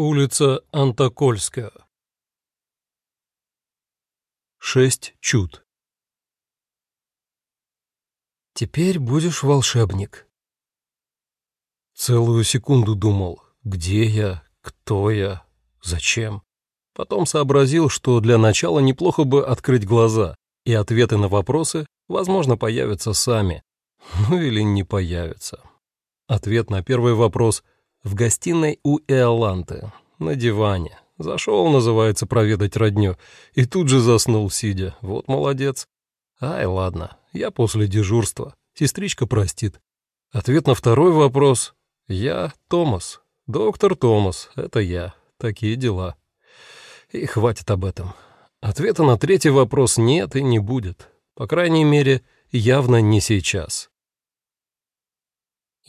Улица Антокольская. Шесть чуд. Теперь будешь волшебник. Целую секунду думал, где я, кто я, зачем. Потом сообразил, что для начала неплохо бы открыть глаза, и ответы на вопросы, возможно, появятся сами. Ну или не появятся. Ответ на первый вопрос — в гостиной у Эоланты, на диване. Зашел, называется, проведать родню, и тут же заснул, сидя. Вот молодец. Ай, ладно, я после дежурства. Сестричка простит. Ответ на второй вопрос. Я Томас. Доктор Томас, это я. Такие дела. И хватит об этом. Ответа на третий вопрос нет и не будет. По крайней мере, явно не сейчас.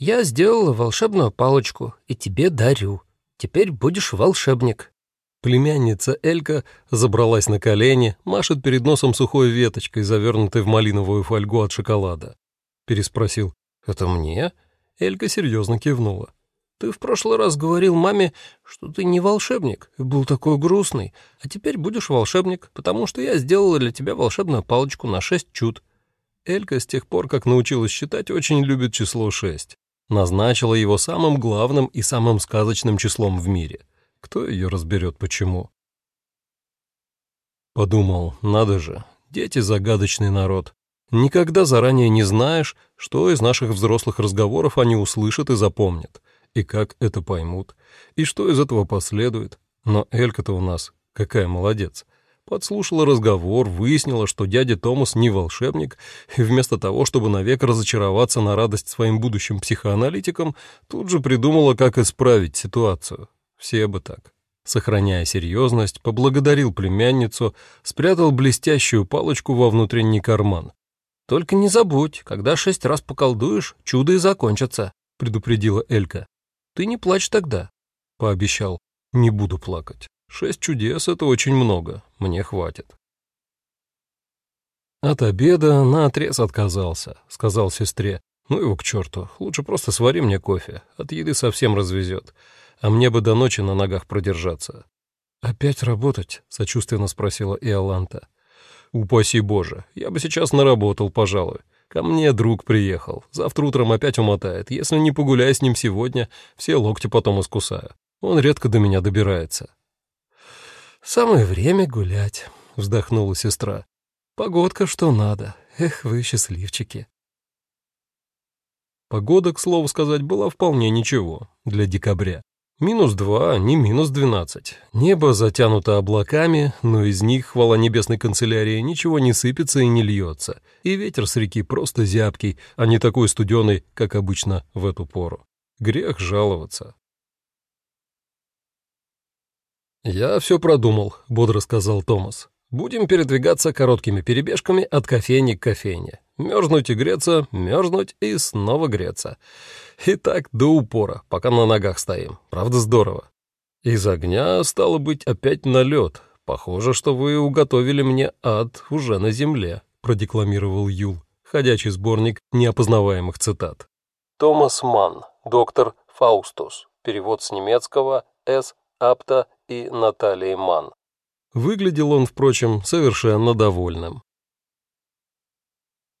«Я сделала волшебную палочку и тебе дарю. Теперь будешь волшебник». Племянница Элька забралась на колени, машет перед носом сухой веточкой, завернутой в малиновую фольгу от шоколада. Переспросил. «Это мне?» Элька серьезно кивнула. «Ты в прошлый раз говорил маме, что ты не волшебник, и был такой грустный, а теперь будешь волшебник, потому что я сделала для тебя волшебную палочку на шесть чуд». Элька с тех пор, как научилась считать, очень любит число шесть назначила его самым главным и самым сказочным числом в мире. Кто ее разберет почему? Подумал, надо же, дети — загадочный народ. Никогда заранее не знаешь, что из наших взрослых разговоров они услышат и запомнят, и как это поймут, и что из этого последует. Но Элька-то у нас какая молодец подслушала разговор, выяснила, что дядя Томас не волшебник, и вместо того, чтобы навек разочароваться на радость своим будущим психоаналитикам, тут же придумала, как исправить ситуацию. Все бы так. Сохраняя серьезность, поблагодарил племянницу, спрятал блестящую палочку во внутренний карман. «Только не забудь, когда шесть раз поколдуешь, чудо и закончится», — предупредила Элька. «Ты не плачь тогда», — пообещал. «Не буду плакать». Шесть чудес — это очень много, мне хватит. От обеда наотрез отказался, сказал сестре. Ну его к черту, лучше просто свари мне кофе, от еды совсем развезет, а мне бы до ночи на ногах продержаться. «Опять работать?» — сочувственно спросила Иоланта. «Упаси Боже, я бы сейчас наработал, пожалуй. Ко мне друг приехал, завтра утром опять умотает. Если не погуляй с ним сегодня, все локти потом искусаю. Он редко до меня добирается. «Самое время гулять», — вздохнула сестра. «Погодка что надо. Эх, вы счастливчики». Погода, к слову сказать, была вполне ничего для декабря. Минус два, не минус двенадцать. Небо затянуто облаками, но из них, хвала небесной канцелярии, ничего не сыпется и не льется, и ветер с реки просто зябкий, а не такой студеный, как обычно в эту пору. Грех жаловаться. «Я все продумал», — бодро сказал Томас. «Будем передвигаться короткими перебежками от кофейни к кофейне. Мерзнуть и греться, мерзнуть и снова греться. И так до упора, пока на ногах стоим. Правда, здорово. Из огня, стало быть, опять на лед. Похоже, что вы уготовили мне ад уже на земле», — продекламировал Юл, ходячий сборник неопознаваемых цитат. Томас Манн, доктор Фаустус. Перевод с немецкого С. Апта и Натальей Ман. Выглядел он, впрочем, совершенно довольным.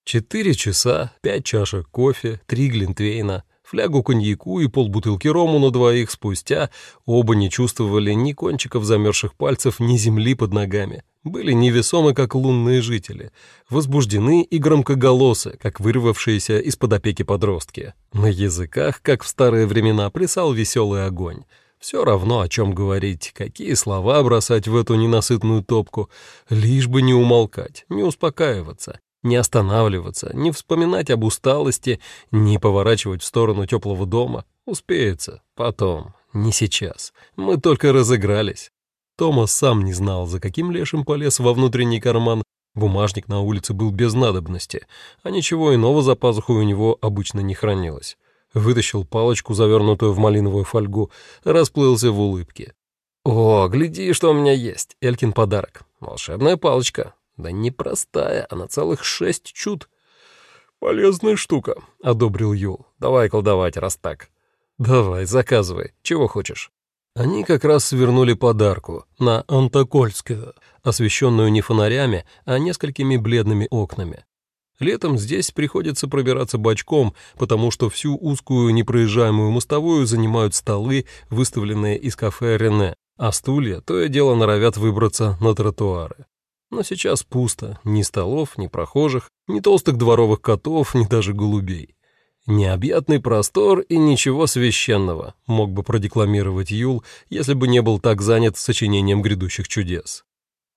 Четыре часа, пять чашек кофе, три глинтвейна, флягу коньяку и полбутылки рому на двоих спустя оба не чувствовали ни кончиков замерзших пальцев, ни земли под ногами. Были невесомы, как лунные жители, возбуждены и громкоголосы, как вырвавшиеся из-под опеки подростки. На языках, как в старые времена, плясал веселый огонь. Все равно, о чем говорить, какие слова бросать в эту ненасытную топку, лишь бы не умолкать, не успокаиваться, не останавливаться, не вспоминать об усталости, не поворачивать в сторону теплого дома. Успеется. Потом. Не сейчас. Мы только разыгрались. Томас сам не знал, за каким лешим полез во внутренний карман. Бумажник на улице был без надобности, а ничего иного за пазухой у него обычно не хранилось вытащил палочку, завернутую в малиновую фольгу, расплылся в улыбке. «О, гляди, что у меня есть! Элькин подарок. Волшебная палочка. Да не простая, а на целых шесть чуд». «Полезная штука», — одобрил Юл. «Давай колдовать, раз так». «Давай, заказывай. Чего хочешь?» Они как раз свернули подарку на Антокольскую, освещенную не фонарями, а несколькими бледными окнами. Летом здесь приходится пробираться бочком, потому что всю узкую непроезжаемую мостовую занимают столы, выставленные из кафе «Рене», а стулья то и дело норовят выбраться на тротуары. Но сейчас пусто, ни столов, ни прохожих, ни толстых дворовых котов, ни даже голубей. «Необъятный простор и ничего священного», мог бы продекламировать Юл, если бы не был так занят сочинением грядущих чудес.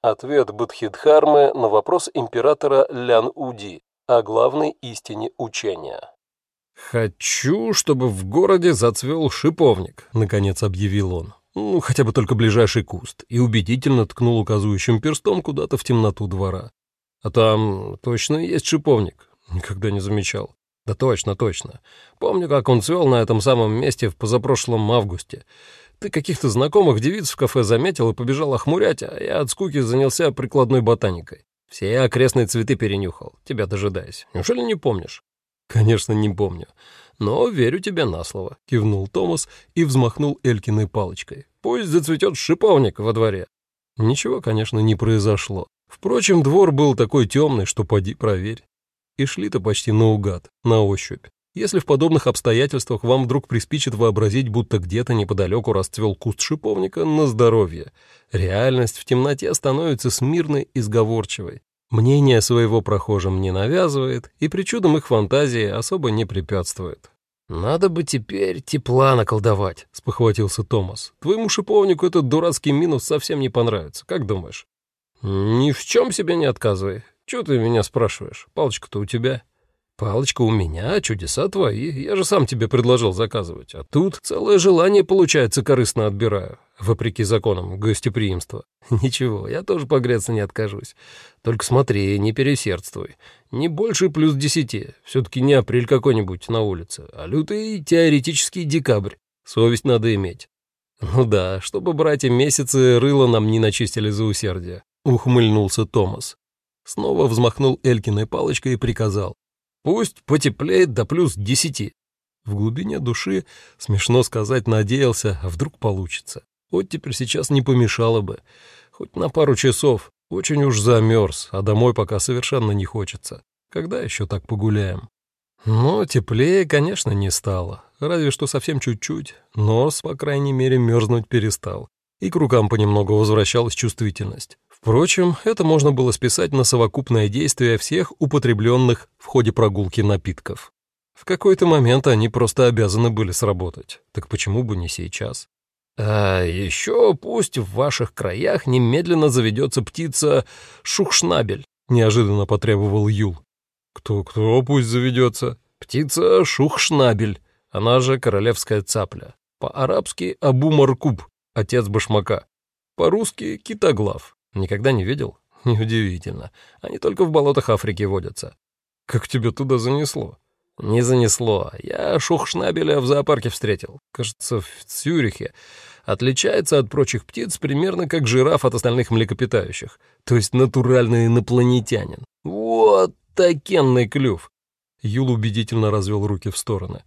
Ответ Будхидхармы на вопрос императора Лян Уди о главной истине учения. «Хочу, чтобы в городе зацвел шиповник», — наконец объявил он. Ну, хотя бы только ближайший куст, и убедительно ткнул указывающим перстом куда-то в темноту двора. А там точно есть шиповник. Никогда не замечал. Да точно, точно. Помню, как он цвел на этом самом месте в позапрошлом августе. Ты каких-то знакомых девиц в кафе заметил и побежал охмурять, а я от скуки занялся прикладной ботаникой. Все окрестные цветы перенюхал, тебя дожидаясь. Неужели не помнишь? Конечно, не помню. Но верю тебе на слово, кивнул Томас и взмахнул Элькиной палочкой. Пусть зацветет шиповник во дворе. Ничего, конечно, не произошло. Впрочем, двор был такой темный, что поди проверь. И шли-то почти наугад, на ощупь. Если в подобных обстоятельствах вам вдруг приспичит вообразить, будто где-то неподалеку расцвел куст шиповника, на здоровье. Реальность в темноте становится смирной и сговорчивой. Мнение своего прохожим не навязывает, и причудам их фантазии особо не препятствует. «Надо бы теперь тепла наколдовать», — спохватился Томас. «Твоему шиповнику этот дурацкий минус совсем не понравится, как думаешь?» «Ни в чем себе не отказывай. Чего ты меня спрашиваешь? Палочка-то у тебя». «Палочка у меня, чудеса твои. Я же сам тебе предложил заказывать. А тут целое желание, получается, корыстно отбираю, вопреки законам гостеприимства. Ничего, я тоже погреться не откажусь. Только смотри, не пересердствуй. Не больше плюс десяти. Все-таки не апрель какой-нибудь на улице, а лютый теоретический декабрь. Совесть надо иметь». «Ну да, чтобы братья месяцы рыло нам не начистили за усердие», — ухмыльнулся Томас. Снова взмахнул Элькиной палочкой и приказал. Пусть потеплеет до плюс десяти. В глубине души, смешно сказать, надеялся, а вдруг получится. Вот теперь сейчас не помешало бы. Хоть на пару часов. Очень уж замерз, а домой пока совершенно не хочется. Когда еще так погуляем? Но теплее, конечно, не стало. Разве что совсем чуть-чуть. Нос, по крайней мере, мерзнуть перестал. И к рукам понемногу возвращалась чувствительность. Впрочем, это можно было списать на совокупное действие всех употребленных в ходе прогулки напитков. В какой-то момент они просто обязаны были сработать. Так почему бы не сейчас? А еще пусть в ваших краях немедленно заведется птица Шухшнабель, неожиданно потребовал Юл. Кто-кто пусть заведется? Птица Шухшнабель, она же королевская цапля. По-арабски Абу Маркуб, отец башмака. По-русски китоглав. Никогда не видел? Неудивительно. Они только в болотах Африки водятся. Как тебя туда занесло? Не занесло. Я шухшнабеля в зоопарке встретил. Кажется, в Цюрихе. Отличается от прочих птиц примерно как жираф от остальных млекопитающих. То есть натуральный инопланетянин. Вот такенный клюв. Юл убедительно развел руки в стороны.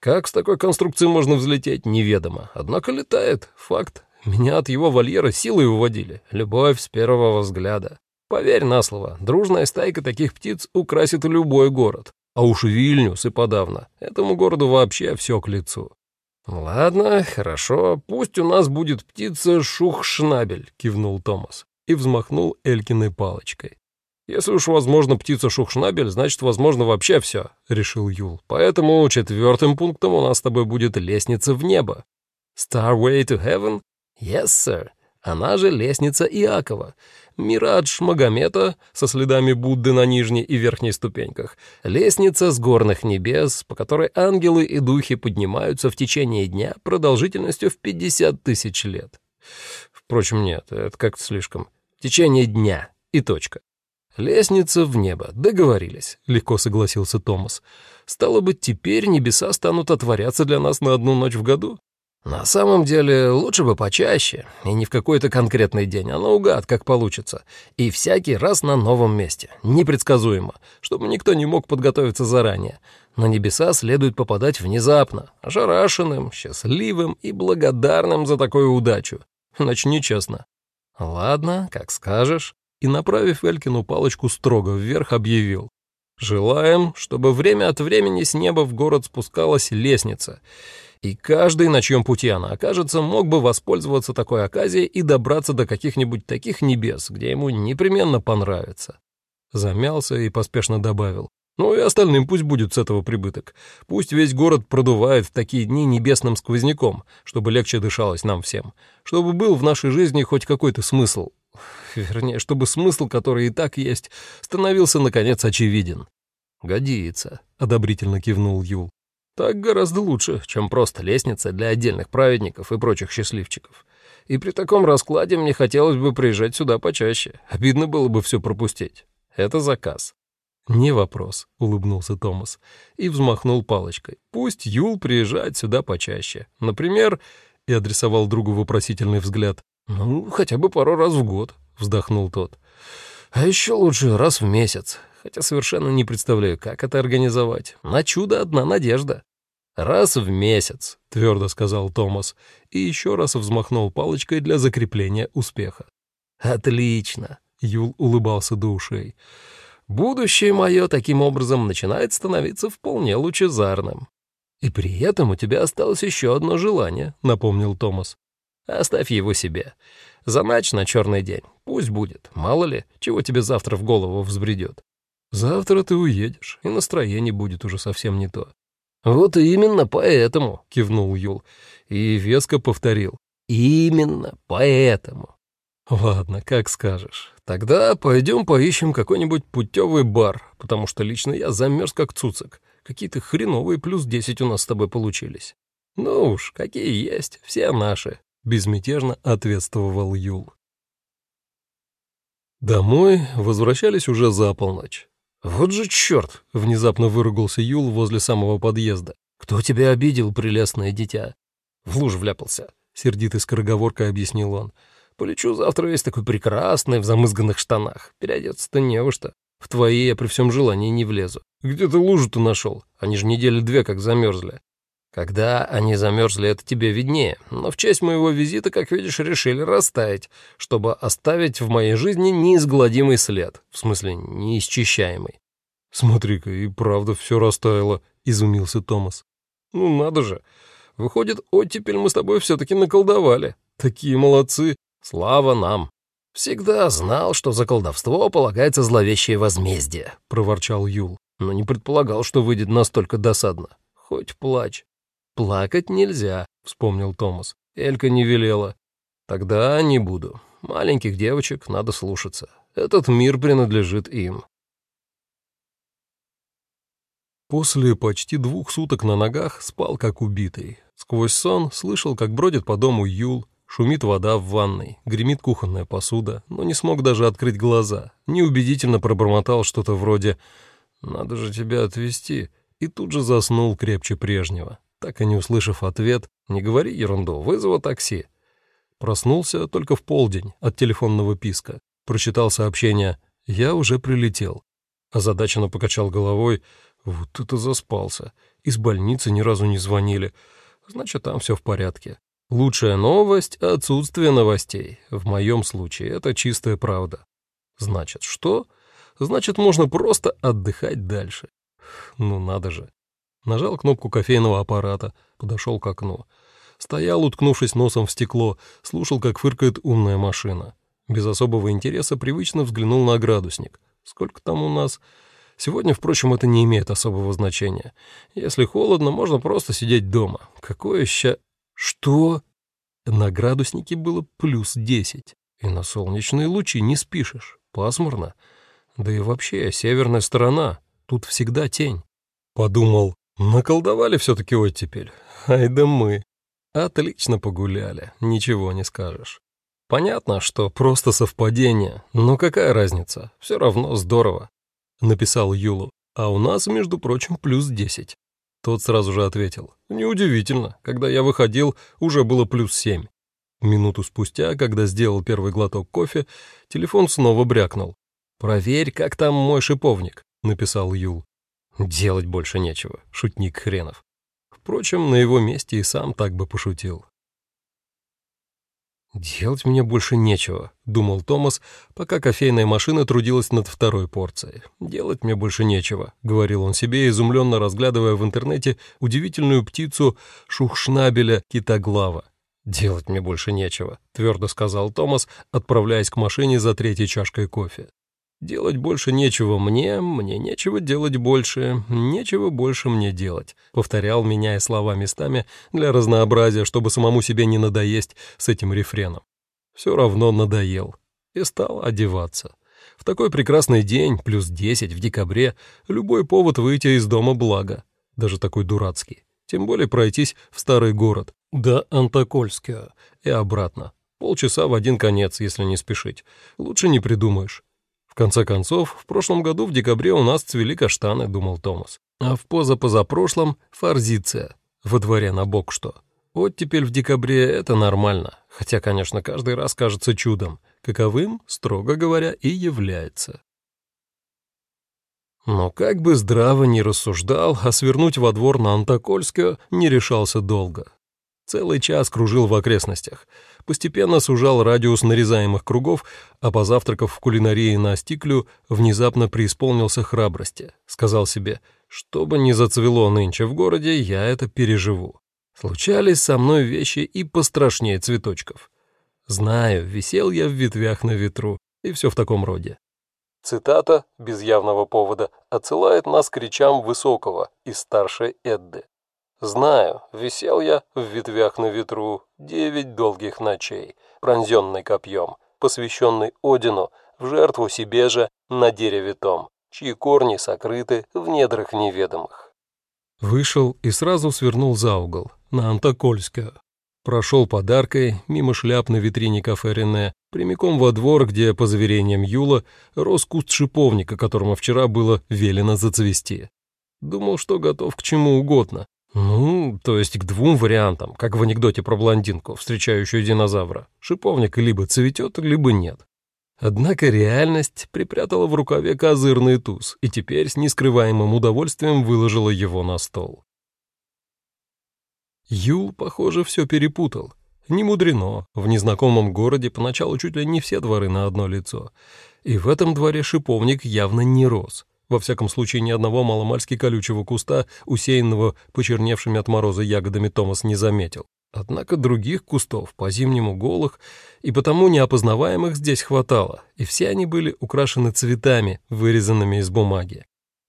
Как с такой конструкцией можно взлететь, неведомо. Однако летает. Факт. Меня от его вольера силой уводили. Любовь с первого взгляда. Поверь на слово, дружная стайка таких птиц украсит любой город. А уж Вильнюс и подавно. Этому городу вообще все к лицу. «Ладно, хорошо, пусть у нас будет птица Шухшнабель», — кивнул Томас и взмахнул Элькиной палочкой. «Если уж возможно птица Шухшнабель, значит, возможно вообще все», — решил Юл. «Поэтому четвертым пунктом у нас с тобой будет лестница в небо. Starway to Heaven «Yes, sir. Она же лестница Иакова. Мирадж Магомета со следами Будды на нижней и верхней ступеньках. Лестница с горных небес, по которой ангелы и духи поднимаются в течение дня продолжительностью в 50 тысяч лет. Впрочем, нет, это как-то слишком. В течение дня и точка. «Лестница в небо. Договорились», — легко согласился Томас. «Стало быть, теперь небеса станут отворяться для нас на одну ночь в году?» На самом деле, лучше бы почаще, и не в какой-то конкретный день, а наугад, как получится. И всякий раз на новом месте, непредсказуемо, чтобы никто не мог подготовиться заранее. На небеса следует попадать внезапно, ошарашенным, счастливым и благодарным за такую удачу. Начни честно. Ладно, как скажешь. И, направив Элькину палочку строго вверх, объявил. Желаем, чтобы время от времени с неба в город спускалась лестница, и каждый, на чьем пути она окажется, мог бы воспользоваться такой оказией и добраться до каких-нибудь таких небес, где ему непременно понравится. Замялся и поспешно добавил. Ну и остальным пусть будет с этого прибыток. Пусть весь город продувает в такие дни небесным сквозняком, чтобы легче дышалось нам всем. Чтобы был в нашей жизни хоть какой-то смысл. Вернее, чтобы смысл, который и так есть, становился, наконец, очевиден. «Годится», — одобрительно кивнул Юл. Так гораздо лучше, чем просто лестница для отдельных праведников и прочих счастливчиков. И при таком раскладе мне хотелось бы приезжать сюда почаще. Обидно было бы все пропустить. Это заказ. «Не вопрос», — улыбнулся Томас и взмахнул палочкой. «Пусть Юл приезжает сюда почаще. Например...» — и адресовал другу вопросительный взгляд. «Ну, хотя бы пару раз в год», — вздохнул тот. «А еще лучше раз в месяц, хотя совершенно не представляю, как это организовать. На чудо одна надежда». «Раз в месяц», — твердо сказал Томас, и еще раз взмахнул палочкой для закрепления успеха. «Отлично», — Юл улыбался до ушей. «Будущее мое таким образом начинает становиться вполне лучезарным». «И при этом у тебя осталось еще одно желание», — напомнил Томас. «Оставь его себе. Заначь на черный день. Пусть будет. Мало ли, чего тебе завтра в голову взбредет. Завтра ты уедешь, и настроение будет уже совсем не то. «Вот именно поэтому», — кивнул Юл и веско повторил. «Именно поэтому». «Ладно, как скажешь. Тогда пойдем поищем какой-нибудь путевый бар, потому что лично я замерз как цуцик. Какие-то хреновые плюс десять у нас с тобой получились». «Ну уж, какие есть, все наши», — безмятежно ответствовал Юл. Домой возвращались уже за полночь. «Вот же черт!» — внезапно выругался Юл возле самого подъезда. «Кто тебя обидел, прелестное дитя?» «В луж вляпался», — сердитой скороговоркой объяснил он. «Полечу завтра весь такой прекрасный в замызганных штанах. Переодеться-то не во что. В твои я при всем желании не влезу. Где ты лужу-то нашел? Они же недели две как замерзли. Когда они замерзли, это тебе виднее, но в честь моего визита, как видишь, решили растаять, чтобы оставить в моей жизни неизгладимый след, в смысле неисчищаемый. «Смотри-ка, и правда все растаяло», — изумился Томас. «Ну надо же! Выходит, оттепель мы с тобой все-таки наколдовали. Такие молодцы! Слава нам!» «Всегда знал, что за колдовство полагается зловещее возмездие», — проворчал Юл, но не предполагал, что выйдет настолько досадно. Хоть плачь. «Плакать нельзя», — вспомнил Томас. Элька не велела. «Тогда не буду. Маленьких девочек надо слушаться. Этот мир принадлежит им». После почти двух суток на ногах спал как убитый. Сквозь сон слышал, как бродит по дому Юл, шумит вода в ванной, гремит кухонная посуда, но не смог даже открыть глаза. Неубедительно пробормотал что-то вроде «Надо же тебя отвезти», и тут же заснул крепче прежнего. Так и не услышав ответ, не говори ерунду, вызова такси. Проснулся только в полдень от телефонного писка. Прочитал сообщение «Я уже прилетел». Озадаченно покачал головой «Вот это заспался. Из больницы ни разу не звонили. Значит, там все в порядке». Лучшая новость — отсутствие новостей. В моем случае это чистая правда. Значит, что? Значит, можно просто отдыхать дальше. Ну надо же. Нажал кнопку кофейного аппарата, подошел к окну. Стоял, уткнувшись носом в стекло, слушал, как фыркает умная машина. Без особого интереса привычно взглянул на градусник. Сколько там у нас? Сегодня, впрочем, это не имеет особого значения. Если холодно, можно просто сидеть дома. Какое ща... Что? На градуснике было плюс десять. И на солнечные лучи не спишешь. Пасмурно. Да и вообще, северная сторона. Тут всегда тень. Подумал, Наколдовали все-таки оттепель. Ай да мы. Отлично погуляли, ничего не скажешь. Понятно, что просто совпадение, но какая разница, все равно здорово. Написал Юлу, а у нас, между прочим, плюс десять. Тот сразу же ответил. «Неудивительно. Когда я выходил, уже было плюс семь». Минуту спустя, когда сделал первый глоток кофе, телефон снова брякнул. «Проверь, как там мой шиповник», — написал Юл. «Делать больше нечего, шутник хренов». Впрочем, на его месте и сам так бы пошутил. «Делать мне больше нечего», — думал Томас, пока кофейная машина трудилась над второй порцией. «Делать мне больше нечего», — говорил он себе, изумленно разглядывая в интернете удивительную птицу шухшнабеля китоглава. «Делать мне больше нечего», — твердо сказал Томас, отправляясь к машине за третьей чашкой кофе. «Делать больше нечего мне, мне нечего делать больше, нечего больше мне делать», — повторял, меняя слова местами для разнообразия, чтобы самому себе не надоесть с этим рефреном. Все равно надоел и стал одеваться. В такой прекрасный день, плюс десять в декабре, любой повод выйти из дома благо, даже такой дурацкий. Тем более пройтись в старый город, до Антокольского и обратно. Полчаса в один конец, если не спешить. Лучше не придумаешь. Конце концов, в прошлом году в декабре у нас цвели каштаны, думал Томас. А в позапозапрошлом — форзиция. Во дворе на бок что. Вот теперь в декабре это нормально. Хотя, конечно, каждый раз кажется чудом. Каковым, строго говоря, и является. Но как бы здраво ни рассуждал, а свернуть во двор на Антокольское не решался долго. Целый час кружил в окрестностях. Постепенно сужал радиус нарезаемых кругов, а позавтракав в кулинарии на Стиклю, внезапно преисполнился храбрости. Сказал себе, что бы ни зацвело нынче в городе, я это переживу. Случались со мной вещи и пострашнее цветочков. Знаю, висел я в ветвях на ветру, и все в таком роде. Цитата, без явного повода, отсылает нас к речам Высокого из старшей Эдды. «Знаю, висел я в ветвях на ветру девять долгих ночей, пронзенный копьем, посвященный Одину, в жертву себе же на дереве том, чьи корни сокрыты в недрах неведомых». Вышел и сразу свернул за угол, на Антокольскую. Прошел подаркой, мимо шляп на витрине кафе Рене, прямиком во двор, где, по заверениям Юла, рос куст шиповника, которому вчера было велено зацвести. Думал, что готов к чему угодно. Ну, то есть к двум вариантам, как в анекдоте про блондинку, встречающую динозавра. Шиповник либо цветет, либо нет. Однако реальность припрятала в рукаве козырный туз и теперь с нескрываемым удовольствием выложила его на стол. Юл, похоже, все перепутал. Не мудрено, в незнакомом городе поначалу чуть ли не все дворы на одно лицо. И в этом дворе шиповник явно не рос. Во всяком случае, ни одного маломальски колючего куста, усеянного почерневшими от мороза ягодами, Томас не заметил. Однако других кустов, по-зимнему голых и потому неопознаваемых, здесь хватало, и все они были украшены цветами, вырезанными из бумаги.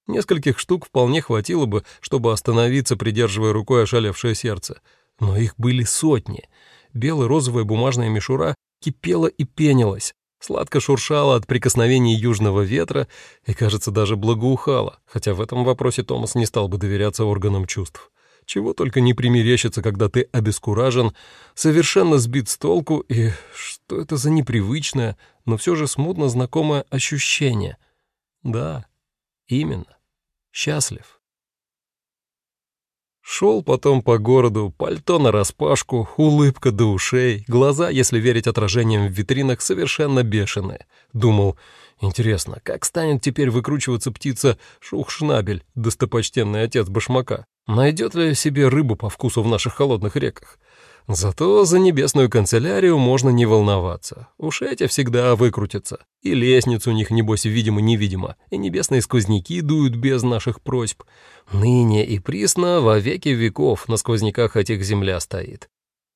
Нескольких штук вполне хватило бы, чтобы остановиться, придерживая рукой ошалевшее сердце. Но их были сотни — бело-розовая бумажная мишура кипела и пенилась, сладко шуршала от прикосновений южного ветра и, кажется, даже благоухала, хотя в этом вопросе Томас не стал бы доверяться органам чувств. Чего только не примерещится, когда ты обескуражен, совершенно сбит с толку, и что это за непривычное, но все же смутно знакомое ощущение? Да, именно, счастлив. Шел потом по городу, пальто нараспашку, улыбка до ушей, глаза, если верить отражениям в витринах, совершенно бешеные. Думал, интересно, как станет теперь выкручиваться птица Шухшнабель, достопочтенный отец башмака? Найдет ли себе рыбу по вкусу в наших холодных реках? Зато за небесную канцелярию можно не волноваться. Уж эти всегда выкрутятся. И лестницу у них, небось, видимо-невидимо, и небесные сквозняки дуют без наших просьб. Ныне и присно во веки веков на сквозняках этих земля стоит.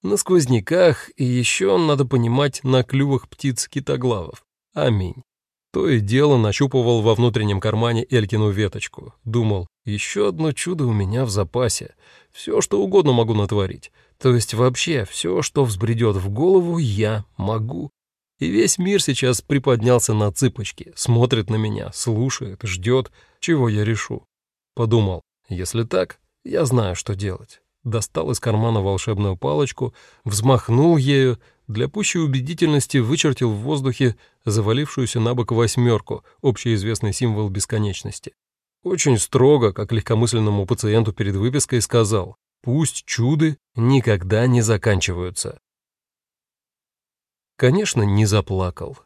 На сквозняках и еще, надо понимать, на клювах птиц китоглавов. Аминь. То и дело нащупывал во внутреннем кармане Элькину веточку. Думал, еще одно чудо у меня в запасе. Все, что угодно могу натворить. То есть вообще все, что взбредет в голову, я могу. И весь мир сейчас приподнялся на цыпочки, смотрит на меня, слушает, ждет, чего я решу. Подумал, если так, я знаю, что делать. Достал из кармана волшебную палочку, взмахнул ею, для пущей убедительности вычертил в воздухе завалившуюся на бок восьмерку, общеизвестный символ бесконечности. Очень строго, как легкомысленному пациенту перед выпиской, сказал, пусть чуды никогда не заканчиваются. Конечно, не заплакал.